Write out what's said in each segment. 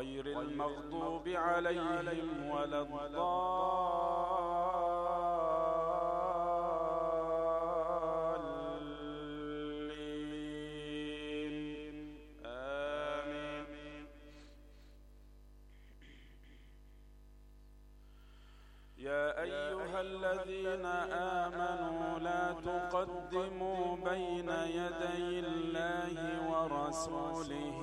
غير المغضوب عليهم ولا الضالين. آمين. يا أيها الذين آمنوا لا تقدموا بين يدي الله ورسوله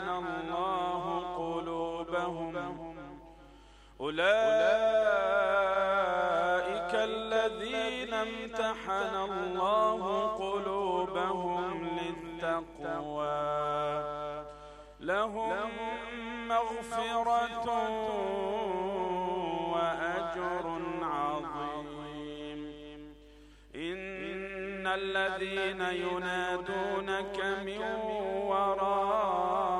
امتحن الله قلوبهم. أولئك الذين امتحن الله قلوبهم للتقوى. لهم مغفرة وأجر عظيم. إن الذين ينادونك من وراء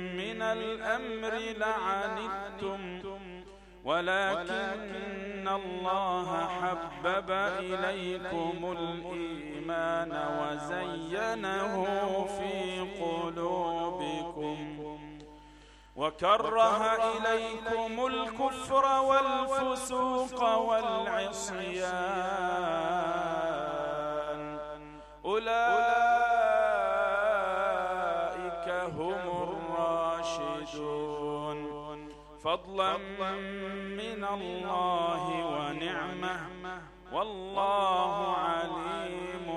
الأمر لعنتم. ولكن الله حبب إليكم الإيمان وزينه في قلوبكم. وكره إليكم الكفر والفسوق والعصيان. فضلا من الله ونعمة. والله عليم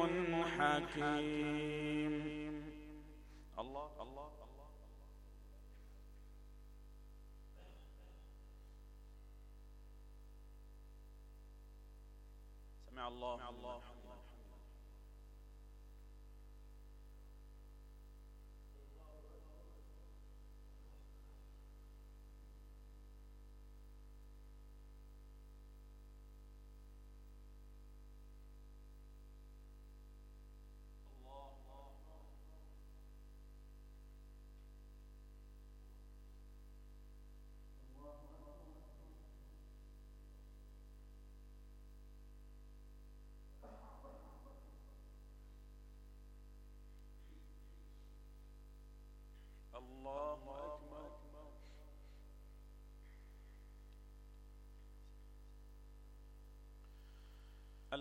حكيم. الله الله الله. الله الله.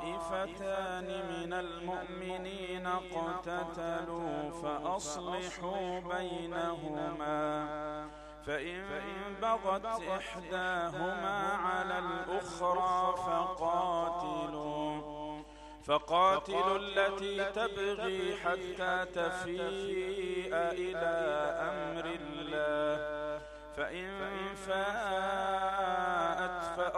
طائفتان من المؤمنين اقتتلوا فأصلحوا بينهما. فإن بغت إحداهما على الأخرى فقاتلوا. فقاتلوا التي تبغي حتى تفيء إلى أمر الله. فإن فاءت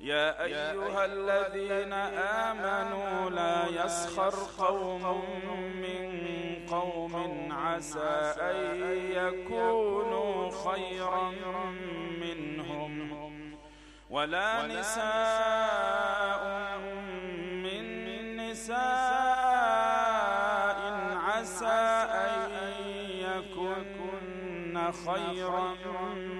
يا أيها الذين آمنوا لا يسخر قوم من قوم عسى أن يكونوا خيرا منهم ولا نساء من نساء عسى أن يكن خيرا منهن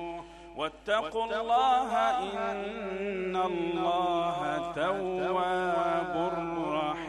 واتقوا الله إن الله تواب رحيم